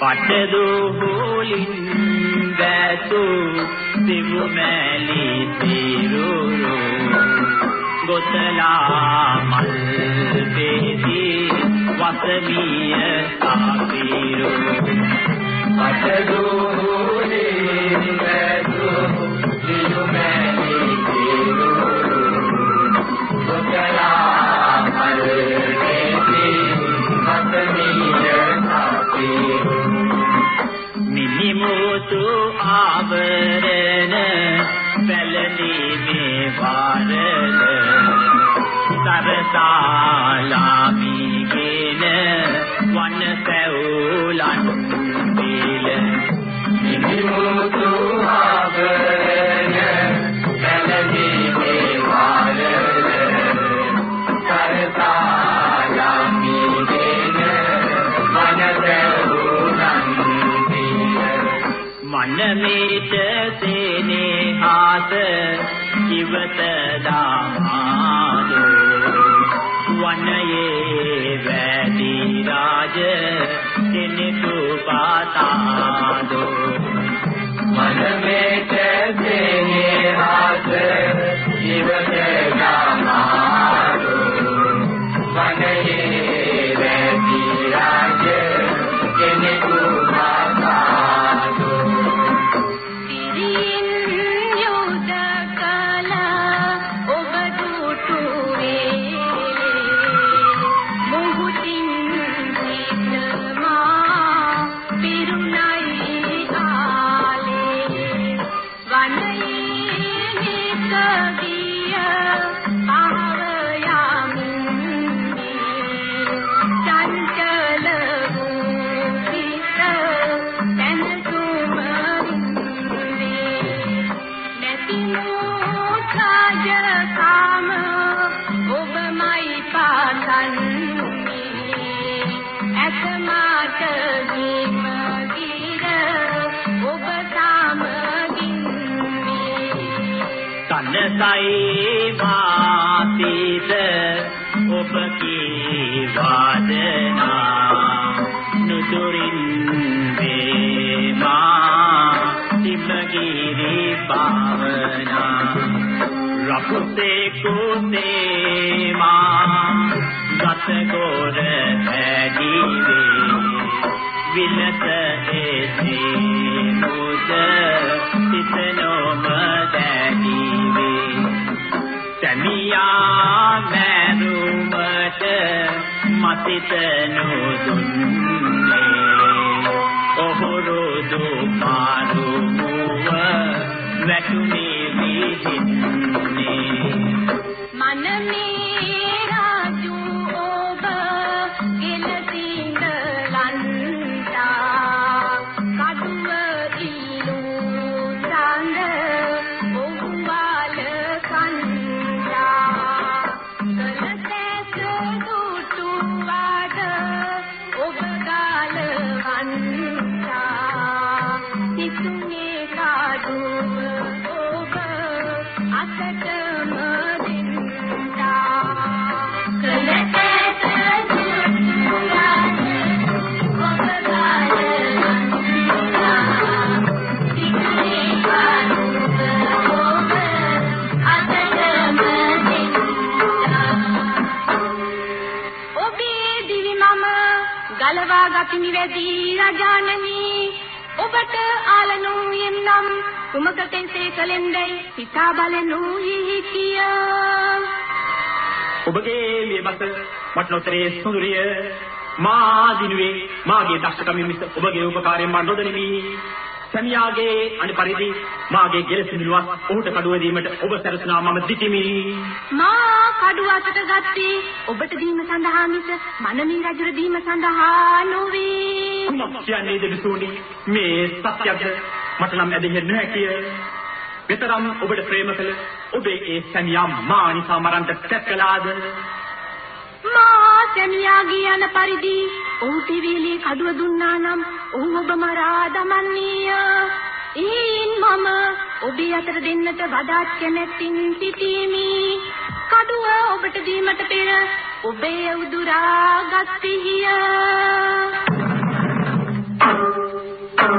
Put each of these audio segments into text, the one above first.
පටදෝ හෝලින් වැසූ සිවු මැලි තිරුරු ගොතලා මල් පතමිය ආපීරු පතදුහුනේ පැතු දියු මැනි කිරු සොකලා මරේති පතමිය ආපීරු මිනිමුතු ආවරණ පැලනීමේ වාරණ. සරසාලා නමේත සේනහාත ජීවත දාමාදෝ. වනයේ වැදී රාජ දිනතු පාතාදෝ. මනමේ කාම ඔබමයි පාසන්නේ ඇතමාට ගීම ගිර ඔබ සාමගින්නේ තනසයි වාසීද ඔබ කීවා? को ගලවා ගති නිවැදී රජානනී රත්නෝත්තරයේ සුඳුරිය මා දිනුවේ මාගේ දක්ෂකමින් මිස ඔබගේ උපකාරයෙන් මා නොදනිමි. සමියාගේ අනිපරිදි මාගේ ගෙලසිනුවත් ඔහුට කඩුව දීමට ඔබ සැරසුනා මම දිටිමි මා කඩුව අතට ගත්තේ ඔබට දීම සඳහා මිස මනමී රජුට දීම සඳහා නොවේ කුමක් කියන්නේ දෙවිසුනි මේ සත්‍යද මට නම් ඇදෙන්නේ නොහැකිය විතරම් ඔබට ප්‍රේම කළ ඔබේ ඒ සැමියා මා නිසා මරන්ට කැත් කළාද මා සැමියාගේ යන පරිදි ඔහුට වේලේ කඩුව දුන්නා නම් ඔහු ඔබ මරා දමන්නේය. එයින් මම ඔබේ අතර දෙන්නට වඩාත් කැමැත්තින් සිටීමි. කඩුව ඔබට දීමට පෙර ඔබේ උදුරා ගත් පිහිය.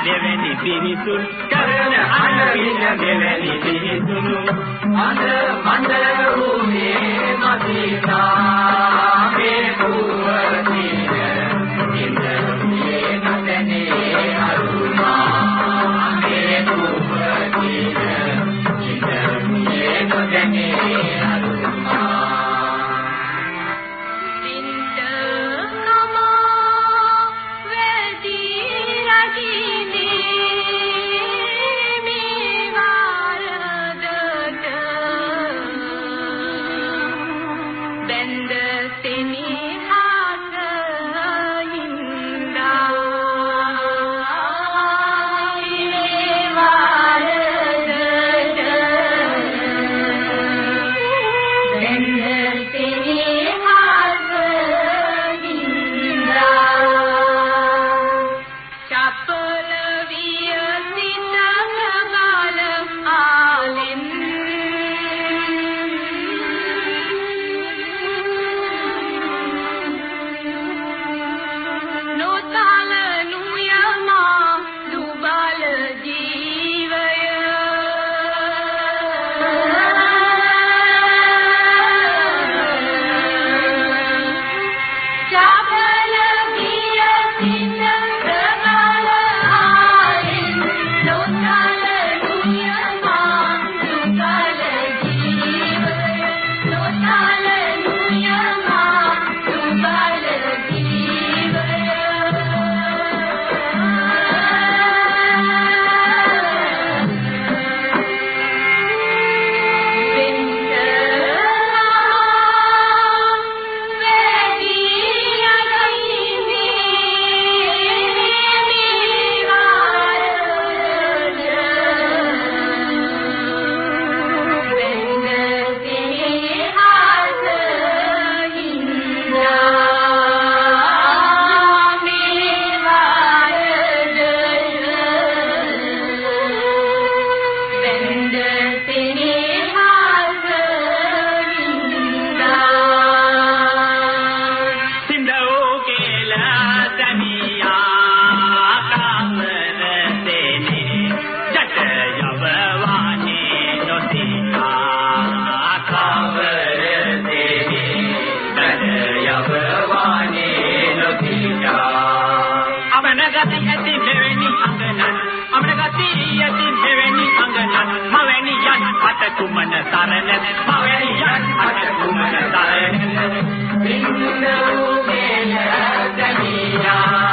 දෙවැනි පිරිසුන්. කරන අනවින දෙවැනි පිරිසුන්. අඳ මණ්ඩ භූමියේ මදිතා මේ පුවතින ඉන්ද්‍රියේ නදනේ අරුමා මේ පුවතින ඉන්ද්‍රියේ නදනේ ගති කුමන තරණ? පවෙලියක් අත කුමන තරණ? බින්නෝ මේල දනියා